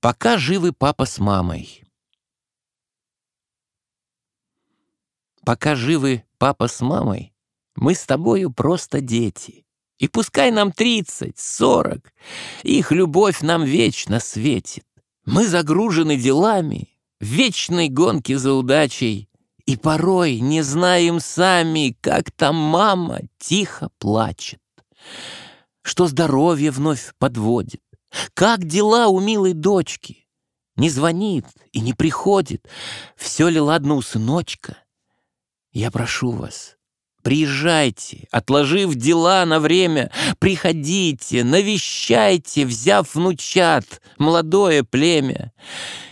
Пока живы папа с мамой. Пока живы папа с мамой, мы с тобою просто дети. И пускай нам тридцать, сорок, их любовь нам вечно светит. Мы загружены делами, в вечной гонке за удачей, и порой не знаем сами, как там мама тихо плачет, что здоровье вновь подводит, как дела у милой дочки? Не звонит и не приходит. Все ли ладно у сыночка? Я прошу вас, приезжайте, отложив дела на время, приходите, навещайте, взяв внучат, молодое племя.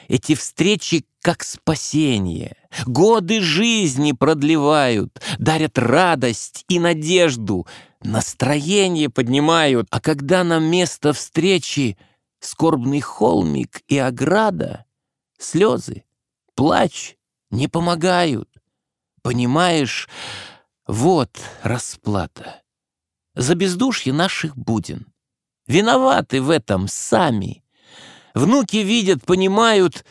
Эти встречи как спасение, годы жизни продлевают, дарят радость и надежду — настроение поднимают, а когда на место встречи скорбный холмик и ограда, слезы, плач не помогают. Понимаешь, вот расплата. За бездушье наших буден. Виноваты в этом сами. Внуки видят, понимают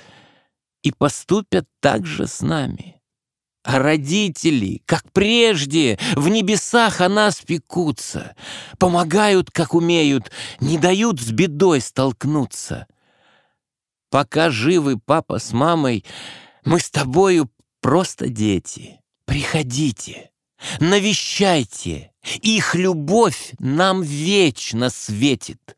и поступят так же с нами. А родители, как прежде, в небесах о нас пекутся, Помогают, как умеют, не дают с бедой столкнуться. Пока живы папа с мамой, мы с тобою просто дети. Приходите, навещайте, их любовь нам вечно светит.